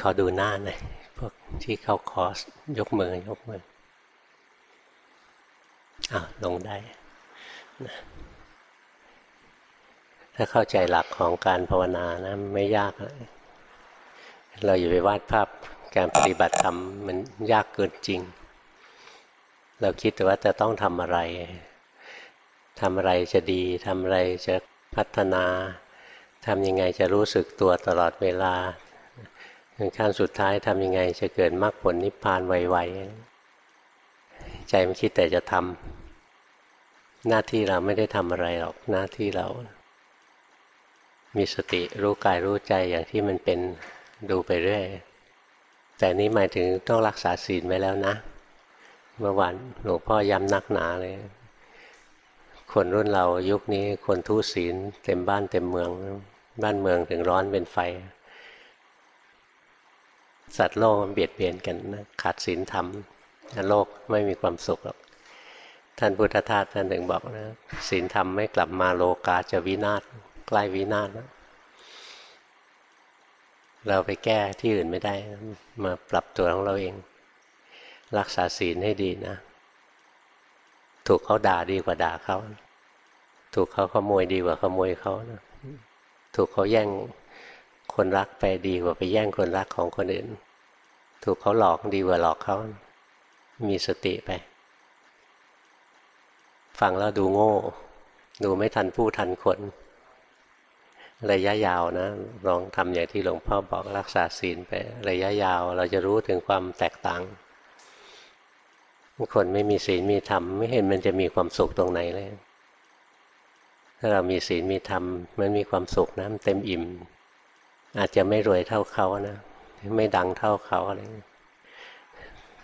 ขอดูหน้าหน่อยพวกที่เข้าคอร์สยกมือยกมืออะลงได้นะถ้าเข้าใจหลักของการภาวนานะไม่ยากเราอย่าไปวาดภาพการปฏิบัติธรรมมันยากเกินจริง เราคิดแต่ว่าจะต้องทำอะไรทำอะไรจะดีทำอะไรจะพัฒนาทำยังไงจะรู้สึกตัวตลอดเวลา ขั้นสุดท้ายทำยังไง จะเกิดมรรคผลนิพพานไวๆ ใจมันคิดแต่จะทำหน้าที่เราไม่ได้ทำอะไรหรอกหน้าที่เรา มีสติรู้กายรู้ใจอย่างที่มันเป็นดูไปเรื่อย แต่นี้หมายถึงต้องรักษาศีลไว้แล้วนะ เมื่อวานหลวงพ่อย้ำนักหนาเลย คนรุ่นเรายุคนี้คนทุศีลเต็มบ้านเต็มเมือง บ้านเมืองถึงร้อนเป็นไฟ สัตว์โลกมันเบียดเบียนกันนะขาดศีลธรรมโลกไม่มีความสุขหรอกท่านพุทธทาสท่านหนึ่งบอกนะศีลธรรมไม่กลับมาโลกาจะวินาศใกล้วินาศนะเราไปแก้ที่อื่นไม่ได้มาปรับตัวของเราเอง รักษาศีลให้ดีนะ ถูกเขาด่าดีกว่าด่าเขา ถูกเขาขโมยดีกว่าขโมยเขานะถูกเขาแย่ง คนรักไปดีกว่าไปแย่งคนรักของคนอื่น ถูกเขาหลอกดีกว่าหลอกเขามีสติไป ฟังแล้วดูโง่ ดูไม่ทันผู้ทันคน ระยะยาวนะ ลองทำอย่างที่หลวงพ่อบอกรักษาศีลไประยะยาว เราจะรู้ถึงความแตกต่าง คนไม่มีศีลมีธรรมไม่เห็นมันจะมีความสุขตรงไหนเลยถ้าเรามีศีลมีธรรมมันมีความสุขนะมันเต็มอิ่ม อาจจะไม่รวยเท่าเขานะ ไม่ดังเท่าเขาอะไร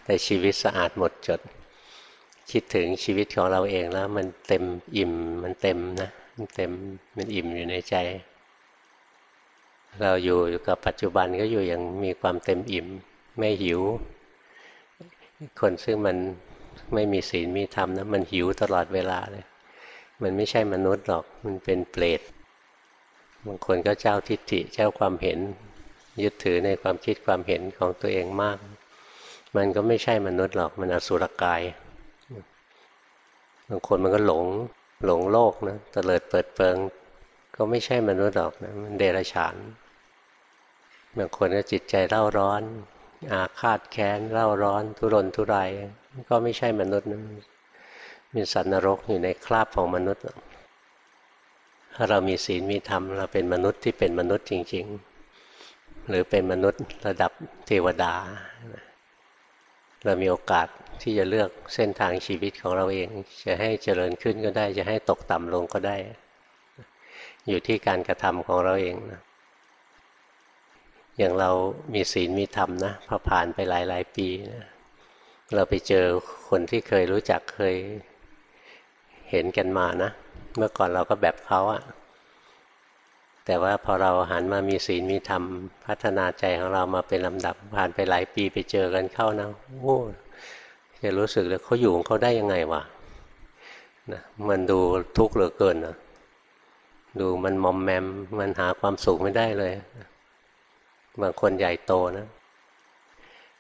แต่ชีวิตสะอาดหมดจด คิดถึงชีวิตของเราเองแล้ว มันเต็มอิ่มมันเต็มนะมันเต็มมันอิ่มอยู่ในใจ เราอยู่กับปัจจุบันก็อยู่อย่างมีความเต็มอิ่ม ไม่หิว คนซึ่งมันไม่มีศีลมีธรรมนะมันหิวตลอดเวลาเลย มันไม่ใช่มนุษย์หรอกมันเป็นเปรต บางคนก็เจ้าทิฏฐิเจ้าความเห็น ยึดถือในความคิดความเห็นของตัวเองมาก มันก็ไม่ใช่มนุษย์หรอกมันอสุรกายบางคนมันก็หลงหลงโลกนะตะเลิดเปิดเปิง ก็ไม่ใช่มนุษย์หรอกนะมันเดรัจฉานบางคนก็จิตใจเร่าร้อน อาฆาตแค้นเร่าร้อน ทุรนทุรายก็ไม่ใช่มนุษย์นะมีสัตว์นรกอยู่ในคราบของมนุษย์ ถ้าเรามีศีลมีธรรมเราเป็นมนุษย์ที่เป็นมนุษย์จริง ๆ หรือเป็นมนุษย์ระดับเทวดา เรามีโอกาสที่จะเลือกเส้นทางชีวิตของเราเอง จะให้เจริญขึ้นก็ได้ จะให้ตกต่ำลงก็ได้ อยู่ที่การกระทำของเราเองนะอย่างเรามีศีลมีธรรมนะพอผ่านไปหลาย ๆ ปีนะเราไปเจอคนที่เคยรู้จักเคยเห็นกันมานะ เมื่อก่อนเราก็แบบเขาอะแต่ว่าพอเราหันมามีศีลมีธรรม พัฒนาใจของเรามาเป็นลำดับ ผ่านไปหลายปีไปเจอกันเข้านะโอ้จะรู้สึกเลยเขาอยู่ของเขาได้ยังไงวะนะมันดูทุกข์เหลือเกินนะดูมันมอมแมมมันหาความสุขไม่ได้เลย บางคนใหญ่โตนะ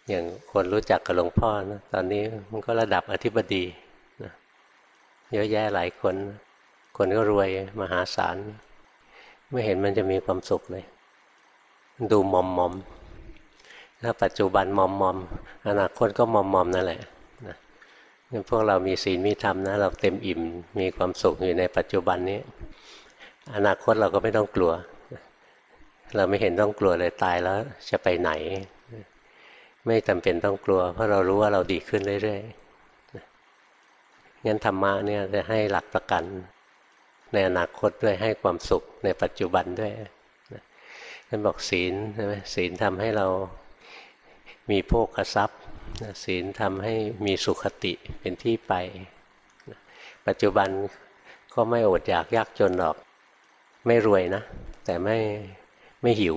อย่างคนรู้จักกับหลวงพ่อนะตอนนี้มันก็ระดับอธิบดีนะเยอะแยะหลายคนนะ คนก็รวยมหาศาล ไม่เห็นมันจะมีความสุขเลย ดูมอมมอมถ้าปัจจุบันมอมมอมอนาคตก็มอมมอมนั่นแหละนะพวกเรามีศีลมีธรรมนะ เราเต็มอิ่มมีความสุขอยู่ในปัจจุบันนี้ อนาคตเราก็ไม่ต้องกลัว เราไม่เห็นต้องกลัวเลยตายแล้วจะไปไหน ไม่จำเป็นต้องกลัว เพราะเรารู้ว่าเราดีขึ้นเรื่อยๆงั้นธรรมะเนี่ยจะให้หลักประกัน ในอนาคตด้วยให้ความสุขในปัจจุบันด้วยท่านบอกศีลใช่ไหมศีลทำให้เรามีโภคทรัพย์ศีลทำให้มีสุขติเป็นที่ไป ปัจจุบันก็ไม่อดอยากยากจนหรอก ไม่รวยนะ แต่ไม่ไม่หิว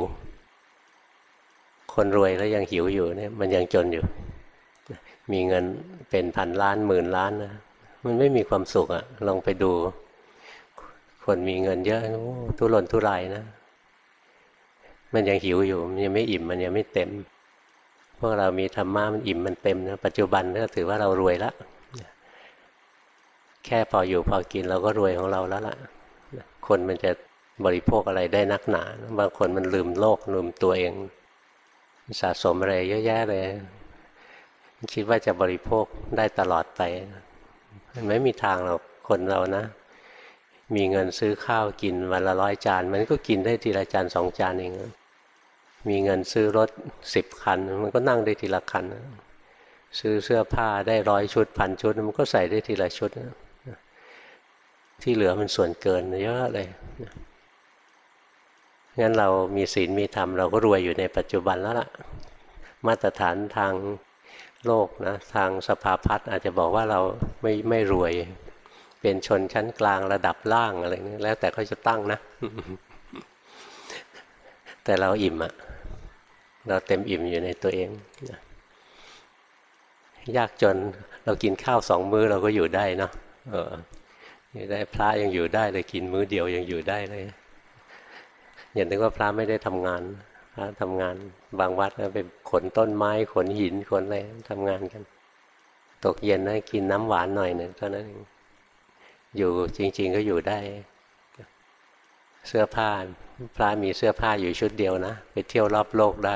คนรวยแล้วยังหิวอยู่เนี่ยมันยังจนอยู่ มีเงินเป็นพันล้านหมื่นล้านนะมันไม่มีความสุขอะลองไปดู คนมีเงินเยอะทุรนทุรายนะ มันยังหิวอยู่ มันยังไม่อิ่มมันยังไม่เต็ม พวกเรามีธรรมะมันอิ่มมันเต็มนะปัจจุบันก็ถือว่าเรารวยล้วแค่พออยู่พอกินเราก็รวยของเราแล้วล่ะ คนมันจะบริโภคอะไรได้นักหนา บางคนมันลืมโลกลืมตัวเอง สะสมอะไรเยอะแยะเลย คิดว่าจะบริโภคได้ตลอดไปมันไม่มีทางหรอกคนเรานะ มีเงินซื้อข้าวกินวันละร้อยจาน มันก็กินได้ทีละจานสองจานเองมีเงินซื้อรถสิบคัน มันก็นั่งได้ทีละคัน ซื้อเสื้อผ้าได้ร้อยชุดพันชุด มันก็ใส่ได้ทีละชุด ที่เหลือมันส่วนเกินเยอะเลยงั้นเรามีศีลมีธรรมเราก็รวยอยู่ในปัจจุบันแล้วล่ะ มาตรฐานทางโลกนะทางสภาพัฒน์อาจจะบอกว่าเราไม่ไม่รวย เป็นชนชั้นกลางระดับล่างอะไรนี้แล้วแต่เขาจะตั้งนะ แต่เราอิ่มอะเราเต็มอิ่มอยู่ในตัวเอง ยากจนเรากินข้าวสองมื้อเราก็อยู่ได้เนาะเอออยู่ได้พระยังอยู่ได้เลยกินมื้อเดียวยังอยู่ได้เลยอย่านึกว่าพระไม่ได้ทำงาน พระทำงานบางวัดก็ไปขนต้นไม้ขนหินขนอะไรทำงานกัน ตกเย็นนะกินน้ำหวานหน่อยหนึ่งเท่านั้นเอง อยู่จริง ๆ ก็อยู่ได้ เสื้อผ้าพระมีเสื้อผ้าอยู่ชุดเดียวนะ ไปเที่ยวรอบโลกได้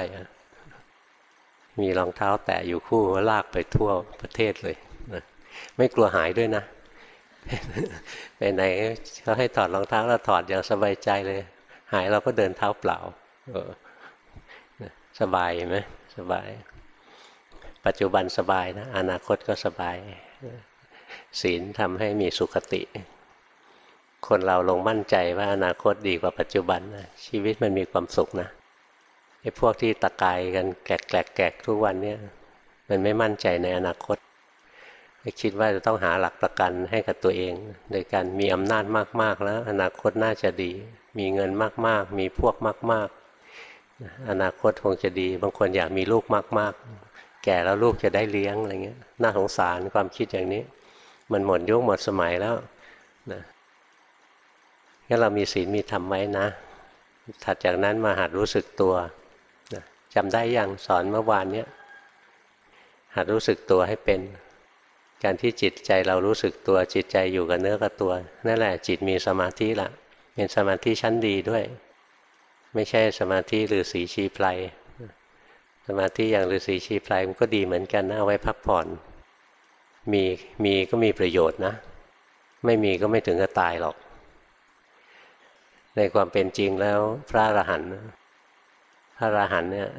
มีรองเท้าแตะอยู่คู่ลากไปทั่วประเทศเลยนะไม่กลัวหายด้วยนะไปไหนเขาให้ถอดรองเท้าแล้วถอดอย่างสบายใจเลย หายเราก็เดินเท้าเปล่าสบายไหมสบาย ปัจจุบันสบายนะ อนาคตก็สบาย ศีลทำให้มีสุขติ คนเราลงมั่นใจว่าอนาคตดีกว่าปัจจุบันนะชีวิตมันมีความสุขนะไอ้พวกที่ตะกายกันแกลกแกลกแกกทุกวันเนี่ยมันไม่มั่นใจในอนาคตคิดว่าจะต้องหาหลักประกันให้กับตัวเอง โดยการมีอำนาจมากๆแล้ว อนาคตน่าจะดี มีเงินมากๆ มีพวกมาก ๆ อนาคตคงจะดี บางคนอยากมีลูกมาก ๆ แก่แล้วลูกจะได้เลี้ยงอะไรเงี้ยน่าสงสารความคิดอย่างนี้ มันหมดยุคหมดสมัยแล้วนะงั้นเรามีศีลมีธรรมไว้นะ ถัดจากนั้นมาหัดรู้สึกตัวนะจำได้ยังสอนเมื่อวานเนี้ยหัดรู้สึกตัวให้เป็น การที่จิตใจเรารู้สึกตัวจิตใจอยู่กับเนื้อกับตัว นั่นแหละจิตมีสมาธิละเป็นสมาธิชั้นดีด้วย ไม่ใช่สมาธิหรือสีชีไพรสมาธิอย่างฤาษีชีไพรมันก็ดีเหมือนกันนะเอาไว้พักผ่อน มีมีก็มีประโยชน์นะ ไม่มีก็ไม่ถึงกับตายหรอก ในความเป็นจริงแล้วพระอรหันต์พระอรหันต์เนี่ย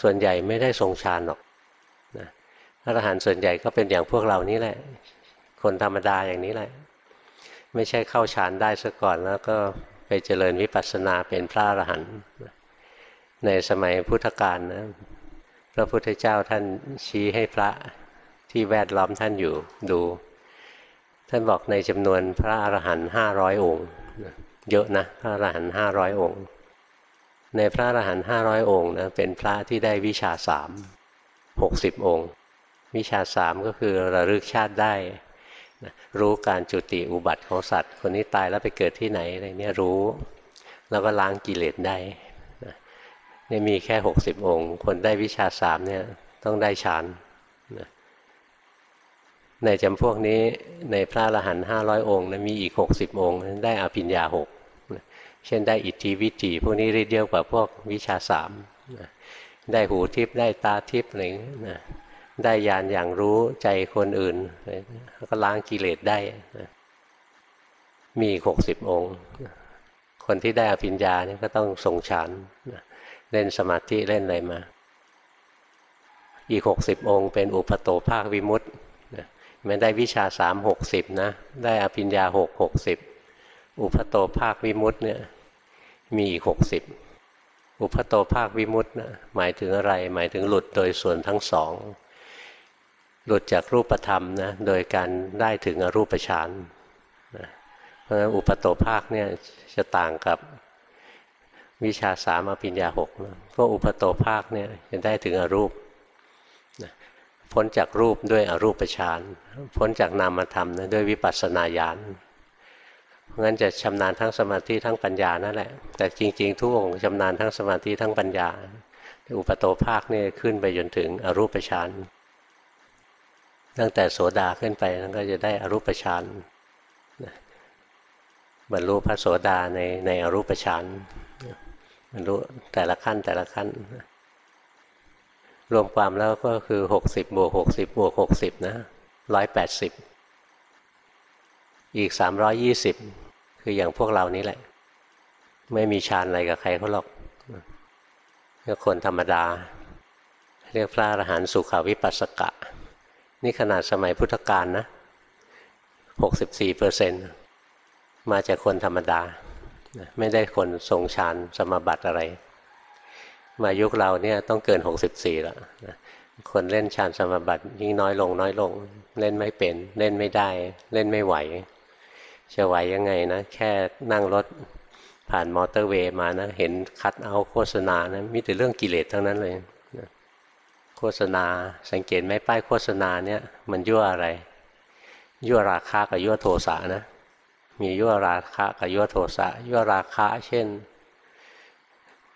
ส่วนใหญ่ไม่ได้ทรงฌานหรอกนะพระอรหันต์ส่วนใหญ่ก็เป็นอย่างพวกเรานี่แหละ คนธรรมดาอย่างนี้แหละ ไม่ใช่เข้าฌานได้ซะก่อนแล้วก็ไปเจริญวิปัสสนาเป็นพระอรหันต์ในสมัยพุทธกาลนะพระพุทธเจ้าท่านชี้ให้พระ ที่แวดล้อมท่านอยู่ดู ท่านบอกในจำนวนพระอรหันต์ห้าร้อยองค์เยอะนะพระอรหันต์ห้าร้อยองค์ ในพระอรหันต์ห้าร้อยองค์นะเป็นพระที่ได้วิชาสามหกสิบองค์ วิชาสามก็คือระลึกชาติได้ รู้การจุติอุบัติของสัตว์ คนนี้ตายแล้วไปเกิดที่ไหนอะไรเนี่ยรู้ แล้วก็ล้างกิเลสได้เนี่ยมีแค่หกสิบองค์ คนได้วิชาสามเนี่ยต้องได้ฌาน ในจำพวกนี้ในพระอรหันต์ห้าร้อยองค์นะมีอีกหกสิบองค์ ได้อภิญญาหกเช่นได้อิทธิวิธีพวกนี้เรียกเยอะกว่าพวกวิชาสามได้หูทิพย์ได้ตาทิพย์อะไรนะได้ยานอย่างรู้ใจคนอื่นแล้วก็ล้างกิเลสได้มีหกสิบองค์ คนที่ได้อภิญญาเนี่ยก็ต้องทรงฌานเล่นสมาธิเล่นอะไรมา อีกหกสิบองค์ เป็นอุปโตภาควิมุตต์ มันได้วิชาสามหกสิบนะ ได้อภิญญาหกหกสิบอุปโตภาควิมุตเนี่ยมีอีกหกสิบอุปโตภาควิมุตนะหมายถึงอะไร หมายถึงหลุดโดยส่วนทั้งสอง หลุดจากรูปธรรมนะโดยการได้ถึงอรูปฌานนะเพราะฉะนั้นอุปโตภาคเนี่ยจะต่างกับวิชาสามอภิญญาหกนะพวกอุปโตภาคเนี่ยจะได้ถึงอรูป พ้นจากรูปด้วยอรูปฌานพ้นจากนามธรรมนะด้วยวิปัสสนาญาณงั้นจะชำนาญทั้งสมาธิทั้งปัญญานั่นแหละ แต่จริง ๆ ทุกองค์ชำนาญทั้งสมาธิทั้งปัญญา อุปโตภาคนี่ขึ้นไปจนถึงอรูปฌานตั้งแต่โสดาขึ้นไปนั้นก็จะได้อรูปฌานบรรลุพระโสดาในในอรูปฌานบรรลุแต่ละขั้นแต่ละขั้น รวมความแล้วก็คือหกสิบบวกหกสิบบวกหกสิบนะร้อยแปดสิบอีกสามร้อยยี่สิบคืออย่างพวกเรานี้แหละ ไม่มีฌานอะไรกับใครเขาหรอกก็คนธรรมดา เรียกพระอรหันต์สุขาวิปัสสกะ นี่ขนาดสมัยพุทธกาลนะหกสิบสี่เปอร์เซ็นต์มาจากคนธรรมดา ไม่ได้คนทรงฌานสมบัติอะไร มายุคเราเนี่ยต้องเกินหกสิบสี่แล้วคนเล่นฌานสมบัติยิ่งน้อยลงน้อยลง เล่นไม่เป็น เล่นไม่ได้ เล่นไม่ไหว จะไหวยังไงนะ แค่นั่งรถผ่านมอเตอร์เวย์มานะ เห็นคัดเอาโฆษณานะมีแต่เรื่องกิเลสทั้งนั้นเลยนะโฆษณาสังเกตไหมป้ายโฆษณาเนี่ย มันยั่วอะไร ยั่วราคากับยั่วโทสะนะ มียั่วราคะกับยั่วโทสะยั่วราคะเช่น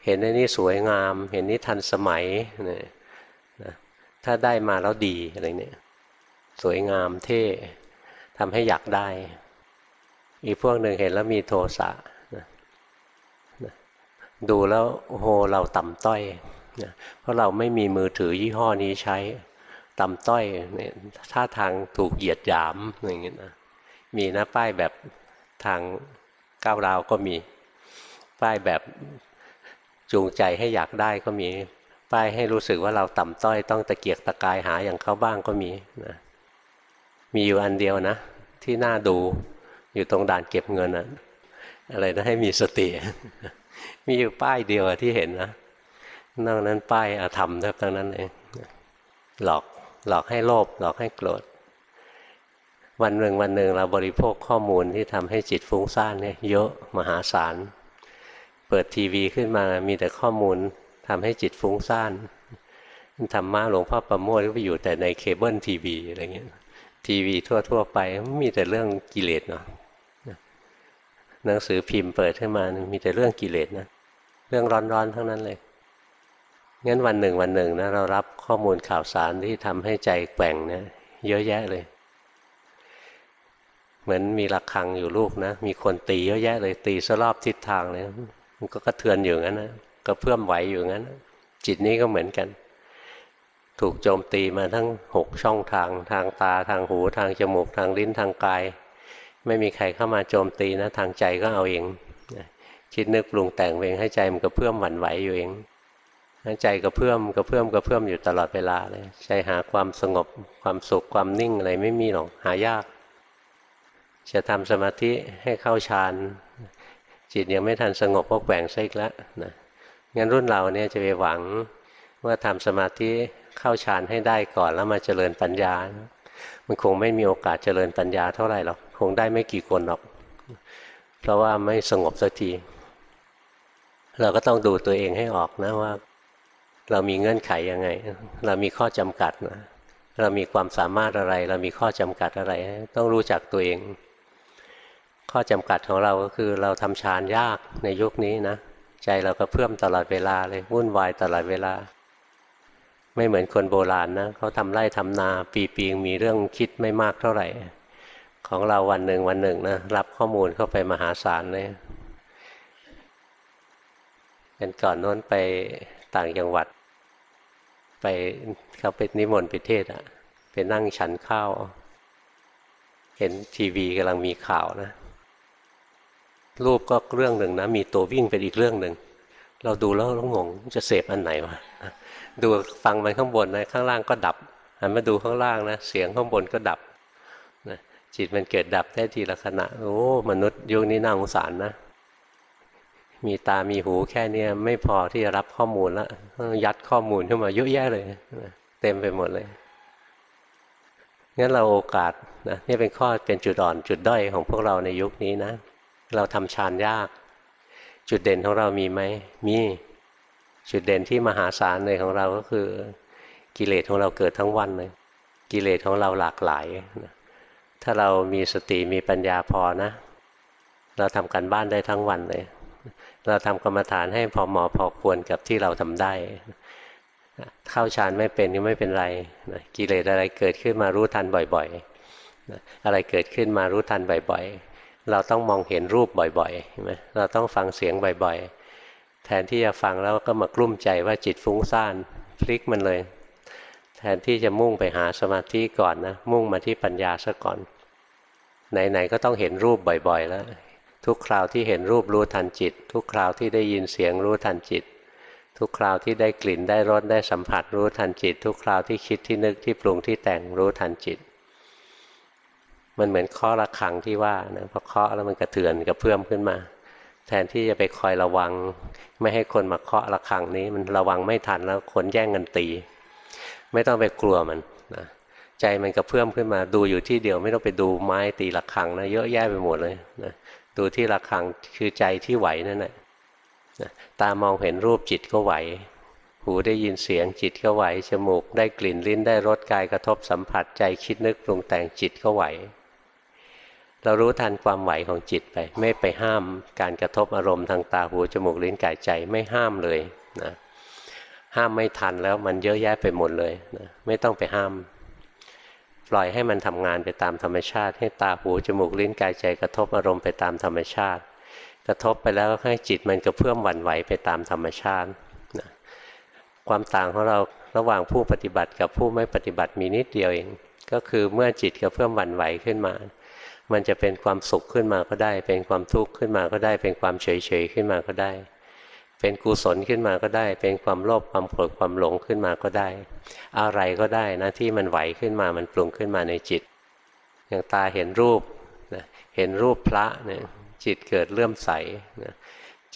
เห็นในนี้สวยงาม เห็นนี้ทันสมัยนะถ้าได้มาแล้วดีอะไรเนี่ยสวยงามเท่ทำให้อยากได้ อีกพวกหนึ่งเห็นแล้วมีโทสะดูแล้วโอ้โหเราต่ำต้อยนะเพราะเราไม่มีมือถือยี่ห้อนี้ใช้ต่ำต้อยเนี่ยท่าทางถูกเหยียดหยามอย่างเงี้ยนะมีนะป้ายแบบทางก้าวราวก็มีป้ายแบบ จูงใจให้อยากได้ก็มี ป้ายให้รู้สึกว่าเราต่ำต้อยต้องตะเกียกตะกายหาอย่างเขาบ้างก็มีนะมีอยู่อันเดียวนะ ที่น่าดูอยู่ตรงด่านเก็บเงินอะอะไรนะให้มีสติมีอยู่ป้ายเดียวที่เห็นนะนอกนั้นป้ายอาธรรมแทบทั้งนั้นเองหลอกหลอกให้โลภหลอกให้โกรธวันหนึ่งวันหนึ่งเราบริโภคข้อมูลที่ทำให้จิตฟุ้งซ่านเนี่ยเยอะมหาศาล เปิดทีวีขึ้นมามีแต่ข้อมูลทำให้จิตฟุ้งซ่านธรรมะหลวงพ่อประโมทก็ไปอยู่แต่ในเคเบิลทีวีอะไรเงี้ยทีวีทั่ว ๆ ไปมีแต่เรื่องกิเลสเนาะหนังสือพิมพ์เปิดขึ้นมามีแต่เรื่องกิเลสนะเรื่องร้อนๆทั้งนั้นเลยงั้นวันหนึ่งวันหนึ่งนะเรารับข้อมูลข่าวสารที่ทำให้ใจแกว่งเนี่ยเยอะแยะเลย เหมือนมีระฆังอยู่ลูกนะ มีคนตีเยอะแยะเลยตีสรอบทิศทางเลย มันก็กระเทือนอยู่งั้นนะก็เพื่อมไหวอยู่งั้น จิตนี้ก็เหมือนกัน ถูกโจมตีมาทั้งหกช่องทาง ทางตาทางหูทางจมูกทางลิ้นทางกาย ไม่มีใครเข้ามาโจมตีนะ ทางใจก็เอาเองคิดนึกปรุงแต่งเองให้ใจมันก็เพื่อมหวั่นไหวอยู่เองใจก็เพื่อมก็เพื่อมก็เพื่อมอยู่ตลอดเวลาเลยใจหาความสงบความสุขความนิ่งอะไรไม่มีหรอกหายาก จะทำสมาธิให้เข้าฌาน จิตยังไม่ทันสงบก็แกว่งซะอีกแล้วนะงั้นรุ่นเราเนี่ยจะไปหวังว่าทำสมาธิเข้าฌานให้ได้ก่อนแล้วมาเจริญปัญญา มันคงไม่มีโอกาสเจริญปัญญาเท่าไหร่หรอกคงได้ไม่กี่คนหรอก เพราะว่าไม่สงบสักทีเราก็ต้องดูตัวเองให้ออกนะว่า เรามีเงื่อนไขยังไง เรามีข้อจำกัดนะเรามีความสามารถอะไร เรามีข้อจำกัดอะไร ต้องรู้จักตัวเอง ข้อจำกัดของเราก็คือเราทำฌานยากในยุคนี้นะ ใจเราก็เพิ่มตลอดเวลาเลยวุ่นวายตลอดเวลา ไม่เหมือนคนโบราณนะเขาทำไร่ทำนา ปีปีงมีเรื่องคิดไม่มากเท่าไหร่ ของเราวันหนึ่งวันหนึ่งนะรับข้อมูลเข้าไปมหาศาลเลยเป็นก่อนโน้นไปต่างจังหวัด ไปเขาไปนิมนต์ไปเทศอะไปนั่งฉันข้าวเห็นทีวีกำลังมีข่าวนะ รูปก็เรื่องหนึ่งนะมีตัววิ่งเป็นอีกเรื่องหนึ่งเราดูแล้วเรางงจะเสพอันไหนวะดูฟังมันข้างบนนะข้างล่างก็ดับหันมาดูข้างล่างนะเสียงข้างบนก็ดับนะจิตมันเกิดดับได้ทีละขณะโอ้มนุษย์ยุคนี้น่าสงสารนะ มีตามีหูแค่นี้ไม่พอที่จะรับข้อมูลแล้วยัดข้อมูลขึ้นมาเยอะแยะเลยเต็มไปหมดเลยงั้นเราโอกาสนะนี่เป็นข้อเป็นจุดอ่อนจุดด้อยของพวกเราในยุคนี้นะ เราทำฌานยาก จุดเด่นของเรามีไหมมี จุดเด่นที่มหาศาลเลยของเราก็คือ กิเลสของเราเกิดทั้งวันเลยกิเลสของเราหลากหลาย ถ้าเรามีสติมีปัญญาพอนะ เราทำการบ้านได้ทั้งวันเลย เราทำกรรมฐานให้พอเหมาะพอควรกับที่เราทำได้เข้าฌานไม่เป็นก็ไม่เป็นไรนะกิเลสอะไรเกิดขึ้นมารู้ทันบ่อยๆนะอะไรเกิดขึ้นมารู้ทันบ่อยๆ เราต้องมองเห็นรูปบ่อยๆใช่ไหมเราต้องฟังเสียงบ่อย ๆ แทนที่จะฟังแล้วก็มากลุ้มใจว่าจิตฟุ้งซ่านพลิกมันเลย แทนที่จะมุ่งไปหาสมาธิก่อนนะมุ่งมาที่ปัญญาซะก่อน ไหนๆก็ต้องเห็นรูปบ่อยๆ แล้ว ทุกคราวที่เห็นรูปรู้ทันจิต ทุกคราวที่ได้ยินเสียงรู้ทันจิต ทุกคราวที่ได้กลิ่นได้รสได้สัมผัสรู้ทันจิต ทุกคราวที่คิดที่นึกที่ปรุงที่แต่งรู้ทันจิต มันเหมือนเคาะระฆังที่ว่านะพอเคาะแล้วมันกระเทือนกระเพื่อมขึ้นมา แทนที่จะไปคอยระวัง ไม่ให้คนมาเคาะระฆังนี้ มันระวังไม่ทันแล้วคนแย่งกันตี ไม่ต้องไปกลัวมันนะใจมันกระเพื่อมขึ้นมาดูอยู่ที่เดียวไม่ต้องไปดูไม้ตีระฆังนะเยอะแยะไปหมดเลยนะดูที่ระฆังคือใจที่ไหวนั่นแหละตามองเห็นรูปจิตก็ไหว หูได้ยินเสียงจิตก็ไหว จมูกได้กลิ่นลิ้นได้รสกายกระทบสัมผัสใจคิดนึกปรุงแต่งจิตก็ไหว เรารู้ทันความไหวของจิตไป ไม่ไปห้ามการกระทบอารมณ์ทางตาหูจมูกลิ้นกายใจไม่ห้ามเลยนะห้ามไม่ทันแล้วมันเยอะแยะไปหมดเลยนะไม่ต้องไปห้าม ปล่อยให้มันทำงานไปตามธรรมชาติ ให้ตาหูจมูกลิ้นกายใจ กระทบอารมณ์ไปตามธรรมชาติ กระทบไปแล้วให้จิตมันกระเพื่อมหวั่นไหวไปตามธรรมชาตินะความต่างของเราระหว่างผู้ปฏิบัติกับผู้ไม่ปฏิบัติมีนิดเดียวเองก็คือเมื่อจิตกระเพื่อมหวั่นไหวขึ้นมา มันจะเป็นความสุขขึ้นมาก็ได้ เป็นความทุกข์ขึ้นมาก็ได้ เป็นความเฉยเฉยขึ้นมาก็ได้ เป็นกุศลขึ้นมาก็ได้ เป็นความโลภความโกรธความหลงขึ้นมาก็ได้ อะไรก็ได้นะที่มันไหวขึ้นมามันปรุงขึ้นมาในจิต อย่างตาเห็นรูปนะเห็นรูปพระเนี่ยจิตเกิดเลื่อมใสนะ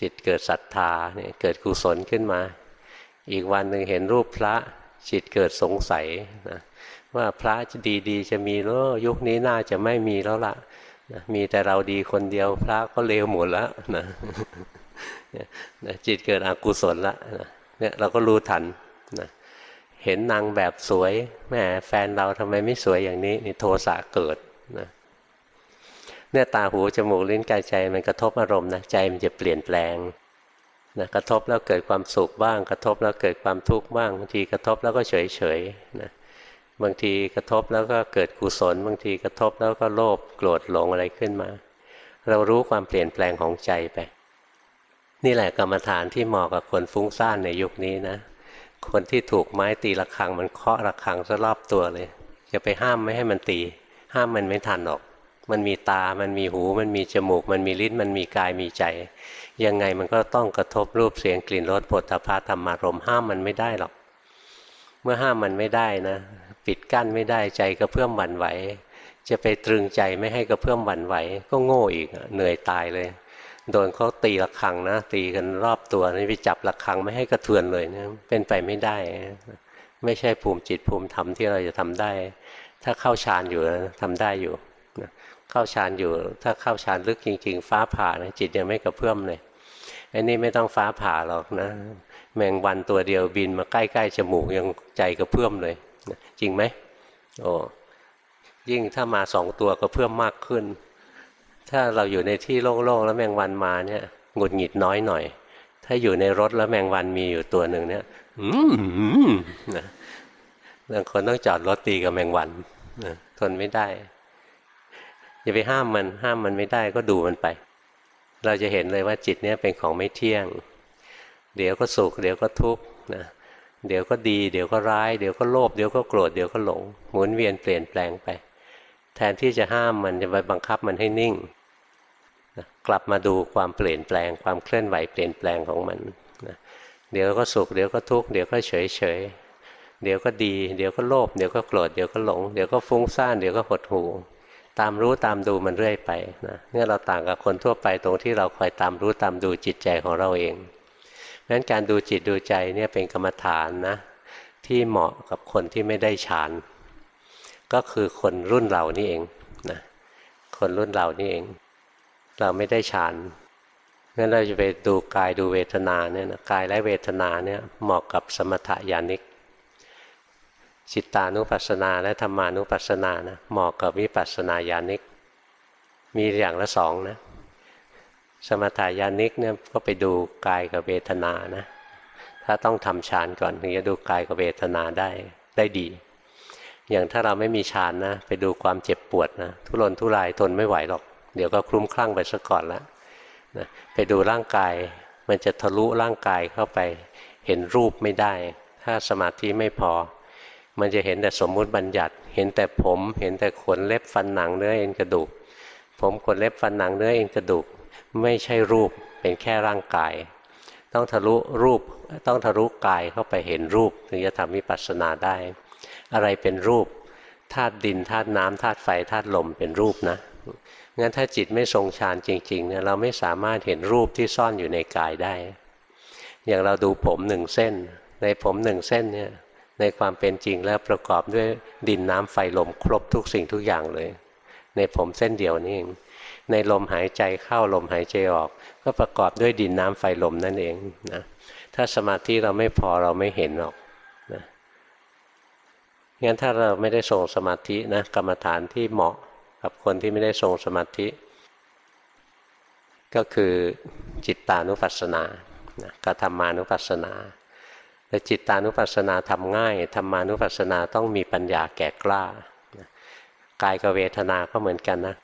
จิตเกิดศรัทธาเนี่ยเกิดกุศลขึ้นมา อีกวันหนึ่งเห็นรูปพระ จิตเกิดสงสัยนะ ว่าพระจะดีๆจะมีแล้วยุคนี้น่าจะไม่มีแล้วล่ะนะมีแต่เราดีคนเดียวพระก็เลวหมดแล้วนะนะจิตเกิดอกุศลละเนี่ยเราก็รู้ทันนะเห็นนางแบบสวยแม่แฟนเราทำไมไม่สวยอย่างนี้นี่โทสะเกิดนะเนี่ยตาหูจมูกลิ้นกายใจมันกระทบอารมณ์นะใจมันจะเปลี่ยนแปลงนะกระทบแล้วเกิดความสุขบ้าง กระทบแล้วเกิดความทุกข์บ้างบางทีกระทบแล้วก็เฉยเฉยนะ บางทีกระทบแล้วก็เกิดกุศล บางทีกระทบแล้วก็โลภโกรธหลงอะไรขึ้นมา เรารู้ความเปลี่ยนแปลงของใจไป นี่แหละกรรมฐานที่เหมาะกับคนฟุ้งซ่านในยุคนี้นะ คนที่ถูกไม้ตีระฆังมันเคาะระฆังซะรอบตัวเลย จะไปห้ามไม่ให้มันตี ห้ามมันไม่ทันหรอก มันมีตา มันมีหู มันมีจมูก มันมีลิ้น มันมีกายมีใจ ยังไงมันก็ต้องกระทบรูปเสียงกลิ่นรสผลตภะธรรมารมห้ามมันไม่ได้หรอก เมื่อห้ามมันไม่ได้นะ ปิดกั้นไม่ได้ใจก็เพื่อมหวั่นไหว จะไปตรึงใจไม่ให้กระเพื่อมหวั่นไหว ก็โง่อีกเหนื่อยตายเลย โดนเขาตีระฆังนะ ตีกันรอบตัวนี่ไปจับระฆังไม่ให้กระเทือนเลยนะเป็นไปไม่ได้ ไม่ใช่ภูมิจิตภูมิธรรมที่เราจะทำได้ ถ้าเข้าฌานอยู่ทำได้อยู่เข้าฌานอยู่ ถ้าเข้าฌานลึกจริง ๆ ฟ้าผ่านะจิตยังไม่กระเพื่อมเลยอันนี้ไม่ต้องฟ้าผ่าหรอกนะ แมงวันตัวเดียวบินมาใกล้ๆจมูกยังใจกระเพื่อมเลย จริงไหมโอ้ยิ่งถ้ามาสองตัวกระเพื่มมากขึ้น ถ้าเราอยู่ในที่โล่งๆแล้วแมงวันมาเนี่ยหงุดหงิดน้อยหน่อย ถ้าอยู่ในรถแล้วแมงวันมีอยู่ตัวหนึ่งเนี่ย อืมนะบางคนต้องจอดรถตีกับแมงวันนะทนไม่ได้อย่าไปห้ามมันห้ามมันไม่ได้ก็ดูมันไป เราจะเห็นเลยว่าจิตเนี่ยเป็นของไม่เที่ยง เดี๋ยวก็สุข เดี๋ยวก็ทุกข์นะ เดี๋ยวก็ดีเดี๋ยวก็ร้าย เดี๋ยวก็โลภเดี๋ยวก็โกรธเดี๋ยวก็หลง หมุนเวียนเปลี่ยนแปลงไป แทนที่จะห้ามมันจะไปบังคับมันให้นิ่งกลับมาดูความเปลี่ยนแปลง ความเคลื่อนไหวเปลี่ยนแปลงของมันนะเดี๋ยวก็สุขเดี๋ยวก็ทุกข์เดี๋ยวก็เฉยเฉยเดี๋ยวก็ดีเดี๋ยวก็โลภเดี๋ยวก็โกรธเดี๋ยวก็หลง เดี๋ยวก็ฟุ้งซ่านเดี๋ยวก็หดหู่ตามรู้ตามดูมันเรื่อยไปนะเนี่ยเราต่างกับคนทั่วไปตรงที่เราคอยตามรู้ตามดูจิตใจของเราเอง นั้นการดูจิตดูใจเนี่ยเป็นกรรมฐานนะที่เหมาะกับคนที่ไม่ได้ฌานก็คือคนรุ่นเรานี่เองนะคนรุ่นเรานี่เอง เราไม่ได้ฌานงั้นเราจะไปดูกายดูเวทนาเนี่ยนะกายและเวทนาเนี่ยเหมาะกับสมถยานิกจิตานุปัสสนาและธรรมานุปัสสนานะเหมาะกับวิปัสสนาญาณิก มีอย่างละสองนะ สมถายานิกเนี่ยก็ไปดูกายกับเวทนานะ ถ้าต้องทำฌานก่อนถึงจะดูกายกับเวทนาได้ได้ดี อย่างถ้าเราไม่มีฌานนะ ไปดูความเจ็บปวดนะทุรนทุรายทนไม่ไหวหรอก เดี๋ยวก็คลุ้มคลั่งไปซะก่อนแล้วนะไปดูร่างกายมันจะทะลุร่างกายเข้าไปเห็นรูปไม่ได้ ถ้าสมาธิไม่พอ มันจะเห็นแต่สมมุติบัญญัติ เห็นแต่ผม เห็นแต่ขนเล็บฟันหนังเนื้อเอ็นกระดูก ผมขนเล็บฟันหนังเนื้อเอ็นกระดูก ไม่ใช่รูปเป็นแค่ร่างกาย ต้องทะลุรูปต้องทะลุกายเข้าไปเห็นรูปถึงจะทำวิปัสสนาได้ อะไรเป็นรูปธาตุดินธาตุน้ำธาตุไฟธาตุลมเป็นรูปนะงั้นถ้าจิตไม่ทรงฌานจริงๆเนี่ยเราไม่สามารถเห็นรูปที่ซ่อนอยู่ในกายได้ อย่างเราดูผมหนึ่งเส้น ในผมหนึ่งเส้นเนี่ยในความเป็นจริงแล้วประกอบด้วยดินน้ำไฟลมครบทุกสิ่งทุกอย่างเลย ในผมเส้นเดียวนี่เอง ในลมหายใจเข้าลมหายใจออก ก็ประกอบด้วยดินน้ำไฟลมนั่นเองนะถ้าสมาธิเราไม่พอเราไม่เห็นหรอกนะงั้นถ้าเราไม่ได้ทรงสมาธินะกรรมฐานที่เหมาะกับคนที่ไม่ได้ทรงสมาธิ ก็คือจิตตานุปัสสนานะกับธรรมานุปัสสนาแต่จิตตานุปัสสนาทำง่ายธรรมานุปัสสนาต้องมีปัญญาแก่กล้ากายกับเวทนาก็เหมือนกันนะ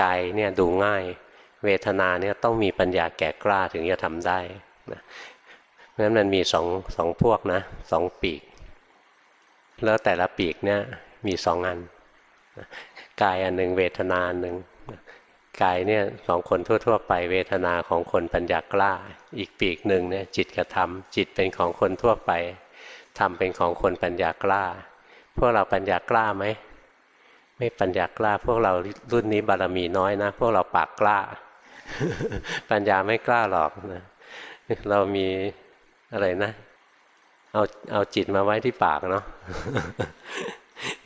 กายเนี่ยดูง่าย เวทนาเนี่ยต้องมีปัญญาแก่กล้าถึงจะทำได้นะเพราะฉะนั้นมันมีสองสองพวกนะสองปีก แล้วแต่ละปีกเนี่ยมีสองอันกายอันหนึ่งเวทนาอันหนึ่งกายเนี่ยของคนทั่ว ๆ ไปเวทนาของคนปัญญากล้า อีกปีกหนึ่งเนี่ยจิตกระทำจิตเป็นของคนทั่วไปทำเป็นของคนปัญญากล้า พวกเราปัญญากล้าไหม ไม่ปัญญากล้า พวกเรารุ่นนี้บารมีน้อยนะ พวกเราปากกล้า ปัญญาไม่กล้าหรอกนะเรามีอะไรนะ เอาเอาจิตมาไว้ที่ปากเนาะ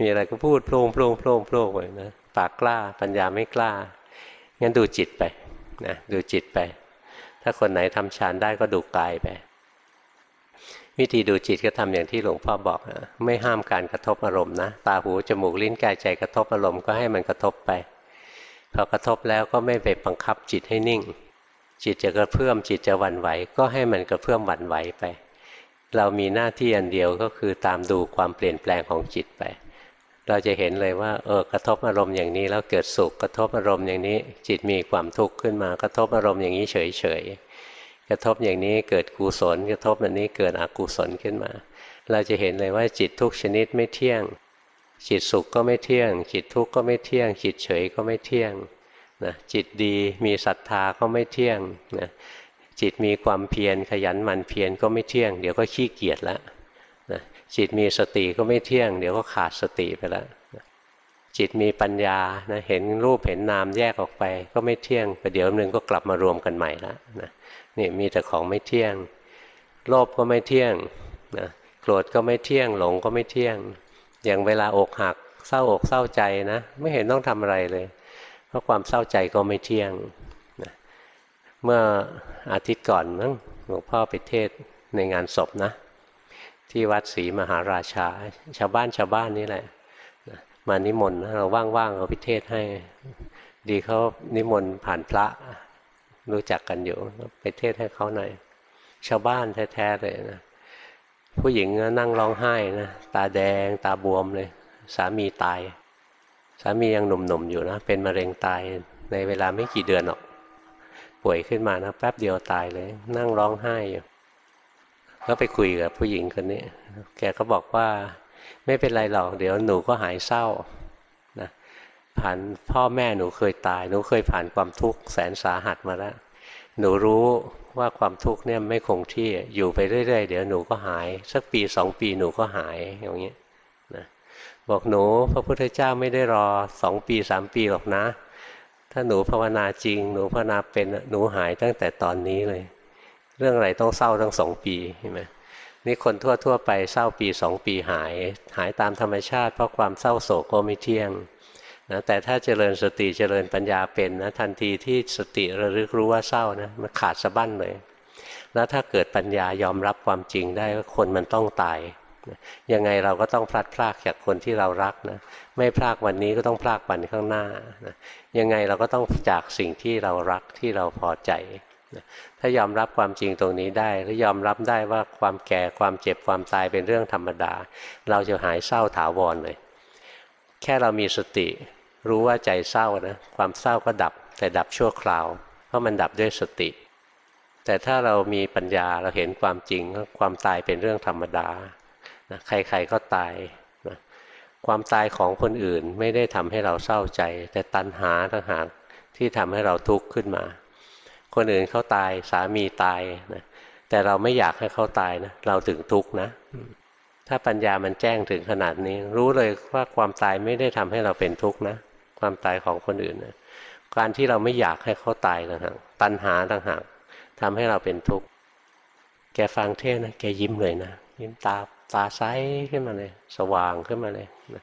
มีอะไรก็พูดโพล่งโพล่งโพล่งโพล่งไปนะปากกล้า ปัญญาไม่กล้างั้นดูจิตไปนะดูจิตไป ถ้าคนไหนทำฌานได้ก็ดูกายไป วิธีดูจิตก็ทำอย่างที่หลวงพ่อบอกนะไม่ห้ามการกระทบอารมณ์นะตาหูจมูกลิ้นกายใจกระทบอารมณ์ก็ให้มันกระทบไปพอกระทบแล้วก็ไม่ไปบังคับจิตให้นิ่ง จิตจะกระเพื่อมจิตจะหวั่นไหว ก็ให้มันกระเพื่อมหวั่นไหวไป เรามีหน้าที่อันเดียวก็คือตามดูความเปลี่ยนแปลงของจิตไป เราจะเห็นเลยว่าเออกระทบอารมณ์อย่างนี้แล้วเกิดสุขกระทบอารมณ์อย่างนี้ จิตมีความทุกข์ขึ้นมากระทบอารมณ์อย่างนี้เฉยๆ กระทบอย่างนี้เกิดกุศลกระทบอันนี้เกิดอกุศลขึ้นมา เราจะเห็นเลยว่าจิตทุกชนิดไม่เที่ยง จิตสุขก็ไม่เที่ยง จิตทุกข์ก็ไม่เที่ยง จิตเฉยก็ไม่เที่ยงนะจิตดีมีศรัทธาก็ไม่เที่ยงนะจิตมีความเพียรขยันหมั่นเพียรก็ไม่เที่ยง เดี๋ยวก็ขี้เกียจแล้วนะจิตมีสติก็ไม่เที่ยง เดี๋ยวก็ขาดสติไปแล้วจิตมีปัญญานะเห็นรูปเห็นนามแยกออกไป ก็ไม่เที่ยงประเดี๋ยวหนึ่งก็กลับมารวมกันใหม่แล้วนะ นี่มีแต่ของไม่เที่ยง โลภก็ไม่เที่ยงนะโกรธก็ไม่เที่ยง หลงก็ไม่เที่ยง อย่างเวลาอกหัก เศร้าอกเศร้าใจนะ ไม่เห็นต้องทำอะไรเลย เพราะความเศร้าใจก็ไม่เที่ยงนะเมื่ออาทิตย์ก่อนนั้งหลวงพ่อไปเทศในงานศพนะ ที่วัดศรีมหาราชา ชาวบ้านชาวบ้านนี่แหละมานิมนต์เราว่างๆเราพิเทศให้ ดีเขานิมนต์ผ่านพระ รู้จักกันอยู่ ไปเทศให้เขาหน่อย ชาวบ้านแท้ๆเลยนะผู้หญิงนั่งร้องไห้นะตาแดงตาบวมเลย สามีตาย สามียังหนุ่มๆอยู่นะ เป็นมะเร็งตายในเวลาไม่กี่เดือนหรอก ป่วยขึ้นมานะแป๊บเดียวตายเลย นั่งร้องไห้อยู่ก็ไปคุยกับผู้หญิงคนนี้ แกก็บอกว่า ไม่เป็นไรหรอก เดี๋ยวหนูก็หายเศร้า ผ่านพ่อแม่หนูเคยตาย หนูเคยผ่านความทุกข์แสนสาหัสมาแล้ว หนูรู้ว่าความทุกข์เนี่ยไม่คงที่อยู่ไปเรื่อยๆ เดี๋ยวหนูก็หาย สักปีสองปีหนูก็หายอย่างนี้ยนะบอกหนูพระพุทธเจ้าไม่ได้รอสองปีสามปีหรอกนะ ถ้าหนูภาวนาจริง หนูภาวนาเป็นหนูหายตั้งแต่ตอนนี้เลย เรื่องอะไรต้องเศร้าตั้งสองปีใช่ไหมนี่คนทั่วทั่วไปเศร้าปีสองปีหาย หายตามธรรมชาติ เพราะความเศร้าโศกก็ไม่เที่ยง นะแต่ถ้าเจริญสติเจริญปัญญาเป็นนะทันทีที่สติระลึกรู้ว่าเศร้านะมันขาดสะบั้นเลย แล้วถ้าเกิดปัญญายอมรับความจริงได้ว่าคนมันต้องตายยังไงเราก็ต้องพลัดพรากจากคนที่เรารักนะไม่พรากวันนี้ก็ต้องพรากวันข้างหน้านะยังไงเราก็ต้องจากสิ่งที่เรารักที่เราพอใจนะถ้ายอมรับความจริงตรงนี้ได้และยอมรับได้ว่าความแก่ความเจ็บความตายเป็นเรื่องธรรมดา เราจะหายเศร้าถาวรเลย แค่เรามีสติ รู้ว่าใจเศร้านะความเศร้าก็ดับ แต่ดับชั่วคราว เพราะมันดับด้วยสติ แต่ถ้าเรามีปัญญาเราเห็นความจริงความตายเป็นเรื่องธรรมดานะใครๆก็ตายนะความตายของคนอื่นไม่ได้ทำให้เราเศร้าใจ แต่ตัณหาต่างหากที่ทำให้เราทุกข์ขึ้นมา คนอื่นเขาตายสามีตายนะแต่เราไม่อยากให้เขาตายนะเราถึงทุกข์นะถ้าปัญญามันแจ้งถึงขนาดนี้ รู้เลยว่าความตายไม่ได้ทำให้เราเป็นทุกข์นะ ความตายของคนอื่นนะการที่เราไม่อยากให้เขาตายต่างหากตัณหาต่างหากทำให้เราเป็นทุกข์ แกฟังเทศนะ แกยิ้มเลยนะ ยิ้มตาตาใสขึ้นมาเลย สว่างขึ้นมาเลยนะ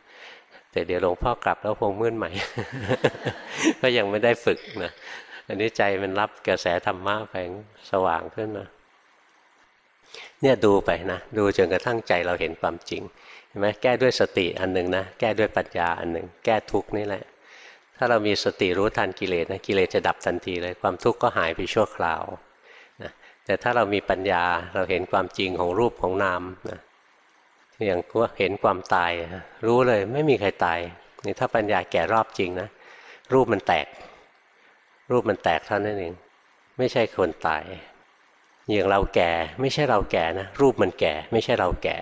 แต่เดี๋ยวหลวงพ่อกลับแล้วคงมืดใหม่ ก็ยังไม่ได้ฝึกนะ อันนี้ใจมันรับกระแสธรรมะไปสว่างขึ้นมา เนี่ยดูไปนะ ดูจนกระทั่งใจเราเห็นความจริง เห็นไหมแก้ด้วยสติอันหนึ่งนะ แก้ด้วยปัญญาอันหนึ่ง แก้ทุกนี่แหละ ถ้าเรามีสติรู้ทันกิเลสนะกิเลสจะดับทันทีเลยความทุกข์ก็หายไปชั่วคราวนะแต่ถ้าเรามีปัญญาเราเห็นความจริงของรูปของนามนะอย่างว่าเห็นความตาย รู้เลยไม่มีใครตายนี่ถ้าปัญญาแก่รอบจริงนะรูปมันแตก รูปมันแตกเท่านั้นเองไม่ใช่คนตาย อย่างเราแก่ไม่ใช่เราแก่นะรูปมันแก่ ไม่ใช่เราแก่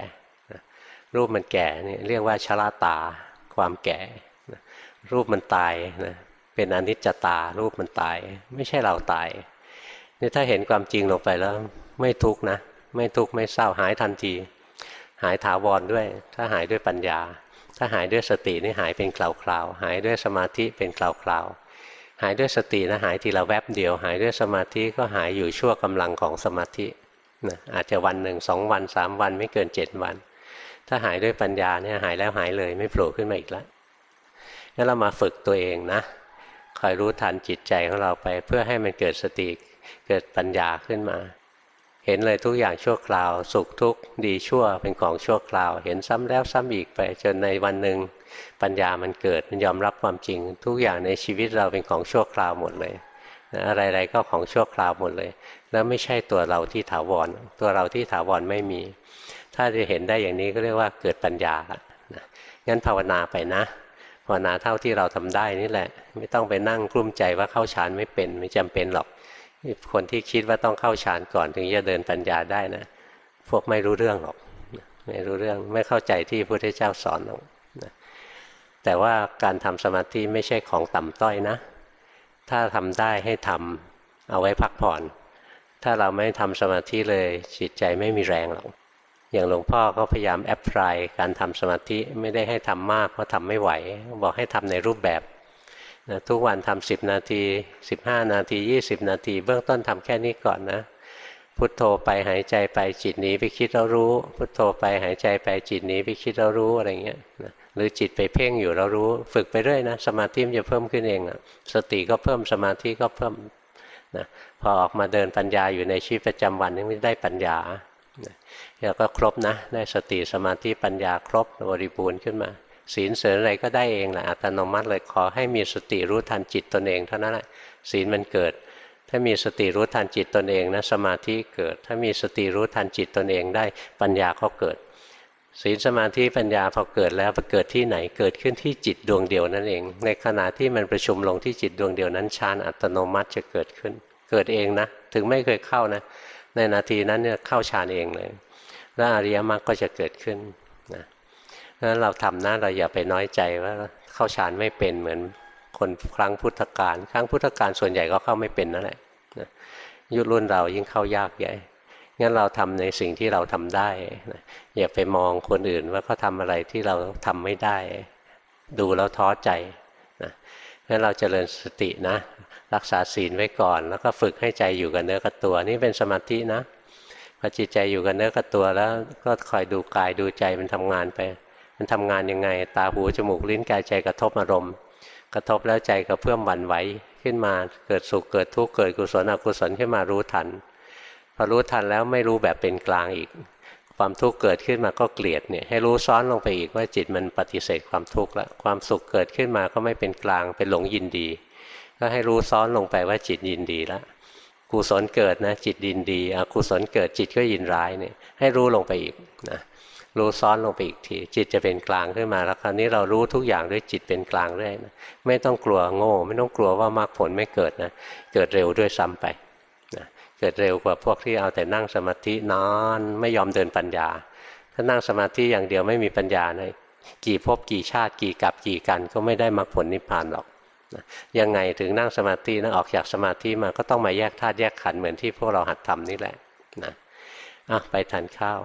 รูปมันแก่นี่เรียกว่าชราตาความแก่ รูปมันตายนะเป็นอนิจจตา รูปมันตาย ไม่ใช่เราตายนี่ถ้าเห็นความจริงลงไปแล้ว ไม่ทุกข์นะไม่ทุกข์ไม่เศร้าหายทันที หายถาวรด้วย ถ้าหายด้วยปัญญา ถ้าหายด้วยสตินี่หายเป็นคราวๆหายด้วยสมาธิเป็นคราวๆหายด้วยสตินะหายทีละแวบเดียว หายด้วยสมาธิก็หายอยู่ชั่วกำลังของสมาธินะอาจจะวันหนึ่งสองวันสามวันไม่เกินเจ็ดวัน ถ้าหายด้วยปัญญาเนี่ยหายแล้วหายเลยไม่โผล่ขึ้นมาอีกแล้ว งั้นเรามาฝึกตัวเองนะคอยรู้ทันจิตใจของเราไป เพื่อให้มันเกิดสติเกิดปัญญาขึ้นมา เห็นเลยทุกอย่างชั่วคราว สุขทุกข์ดีชั่วเป็นของชั่วคราว เห็นซ้ำแล้วซ้ำอีกไปจนในวันหนึ่งปัญญามันเกิดมันยอมรับความจริง ทุกอย่างในชีวิตเราเป็นของชั่วคราวหมดเลยนะอะไรๆก็ของชั่วคราวหมดเลย แล้วไม่ใช่ตัวเราที่ถาวร ตัวเราที่ถาวรไม่มี ถ้าจะเห็นได้อย่างนี้ก็เรียกว่าเกิดปัญญาละนะงั้นภาวนาไปนะ ภาวนาเท่าที่เราทำได้นี่แหละ ไม่ต้องไปนั่งกลุ้มใจว่าเข้าฌานไม่เป็นไม่จำเป็นหรอกคนที่คิดว่าต้องเข้าฌานก่อนถึงจะเดินปัญญาได้นะ พวกไม่รู้เรื่องหรอก ไม่รู้เรื่องไม่เข้าใจที่พระพุทธเจ้าสอนหรอกแต่ว่าการทำสมาธิไม่ใช่ของต่ำต้อยนะ ถ้าทำได้ให้ทำเอาไว้พักผ่อน ถ้าเราไม่ทำสมาธิเลยจิตใจไม่มีแรงหรอก อย่างหลวงพ่อก็พยายามแอพพลายการทำสมาธิไม่ได้ให้ทำมากเพราะทำไม่ไหว บอกให้ทำในรูปแบบนะทุกวันทำสิบนาที 15 นาที 20 นาที เบื้องต้นทำแค่นี้ก่อนนะ พุทโธไปหายใจไปจิตหนีไปคิดแล้วรู้ พุทโธไปหายใจไปจิตหนีไปคิดแล้วรู้อะไรเงี้ยนะหรือจิตไปเพ่งอยู่เรารู้ ฝึกไปเรื่อยนะสมาธิมันจะเพิ่มขึ้นเองอะสติก็เพิ่มสมาธิก็เพิ่มนะพอออกมาเดินปัญญาอยู่ในชีวิตประจำวันนี่ไม่ได้ปัญญา แล้วก็ครบนะได้สติสมาธิปัญญาครบบริบูรณ์ขึ้นมา ศีลเสริญอะไรก็ได้เองแหละอัตโนมัติเลยขอให้มีสติรู้ทันจิตตนเองเท่านั้นแหละศีลมันเกิด ถ้ามีสติรู้ทันจิตตนเองนะสมาธิเกิด ถ้ามีสติรู้ทันจิตตนเองได้ปัญญาก็เกิด ศีลสมาธิปัญญาพอเกิดแล้วไปเกิดที่ไหนเกิดขึ้นที่จิตดวงเดียวนั่นเอง ในขณะที่มันประชุมลงที่จิตดวงเดียวนั้นฌานอัตโนมัติจะเกิดขึ้น เกิดเองนะถึงไม่เคยเข้านะ ในนาทีนั้นเนี่ยเข้าฌานเองเลยแล้วอริยมรรคก็จะเกิดขึ้นนะนั้นเราทำนะเราอย่าไปน้อยใจว่าเข้าฌานไม่เป็นเหมือนคนครั้งพุทธกาลครั้งพุทธกาลส่วนใหญ่ก็เข้าไม่เป็นนั่นแหละยุครุ่นเรายิ่งเข้ายากใหญ่งั้นเราทำในสิ่งที่เราทำได้นะอย่าไปมองคนอื่นว่าเขาทาอะไรที่เราทำไม่ได้ ดูแล้วท้อใจนะงั้นเราจเจริญสตินะ รักษาศีลไว้ก่อน แล้วก็ฝึกให้ใจอยู่กับเนื้อกับตัว นี่เป็นสมาธินะพอจิตใจอยู่กับเนื้อกับตัวแล้วก็คอยดูกายดูใจมันทำงานไป มันทำงานยังไง ตาหูจมูกลิ้นกายใจกระทบอารมณ์ กระทบแล้วใจกระเพื่อมหวั่นไหวขึ้นมาเกิดสุขเกิดทุกข์เกิดกุศลอกุศลขึ้นมารู้ทันพอรู้ทันแล้วไม่รู้แบบเป็นกลางอีก ความทุกข์เกิดขึ้นมาก็เกลียดเนี่ยให้รู้ซ้อนลงไปอีกว่าจิตมันปฏิเสธความทุกข์ละความสุขเกิดขึ้นมาก็ไม่เป็นกลางเป็นหลงยินดี ก็ให้รู้ซ้อนลงไปว่าจิตยินดีและกุศลเกิดนะจิตยินดีอกุศลเกิดจิตก็ยินร้ายเนี่ยให้รู้ลงไปอีกนะรู้ซ้อนลงไปอีกทีจิตจะเป็นกลางขึ้นมาแล้วคราวนี้เรารู้ทุกอย่างด้วยจิตเป็นกลางเรื่อยนะไม่ต้องกลัวโง่ ไม่ต้องกลัวว่ามรรคผลไม่เกิดนะเกิดเร็วด้วยซ้ำไปนะเกิดเร็วกว่าพวกที่เอาแต่นั่งสมาธินอนไม่ยอมเดินปัญญา ถ้านั่งสมาธิอย่างเดียวไม่มีปัญญานะกี่ภพกี่ชาติกี่กับกี่กันก็ไม่ได้มรรคผลนิพพานหรอก ยังไงถึงนั่งสมาธินะออกจากสมาธิมาก็ต้องมาแยกธาตุแยกขันธ์เหมือนที่พวกเราหัดทำนี่แหละนะอะไปทานข้าว